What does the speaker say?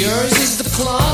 Yours is the claw.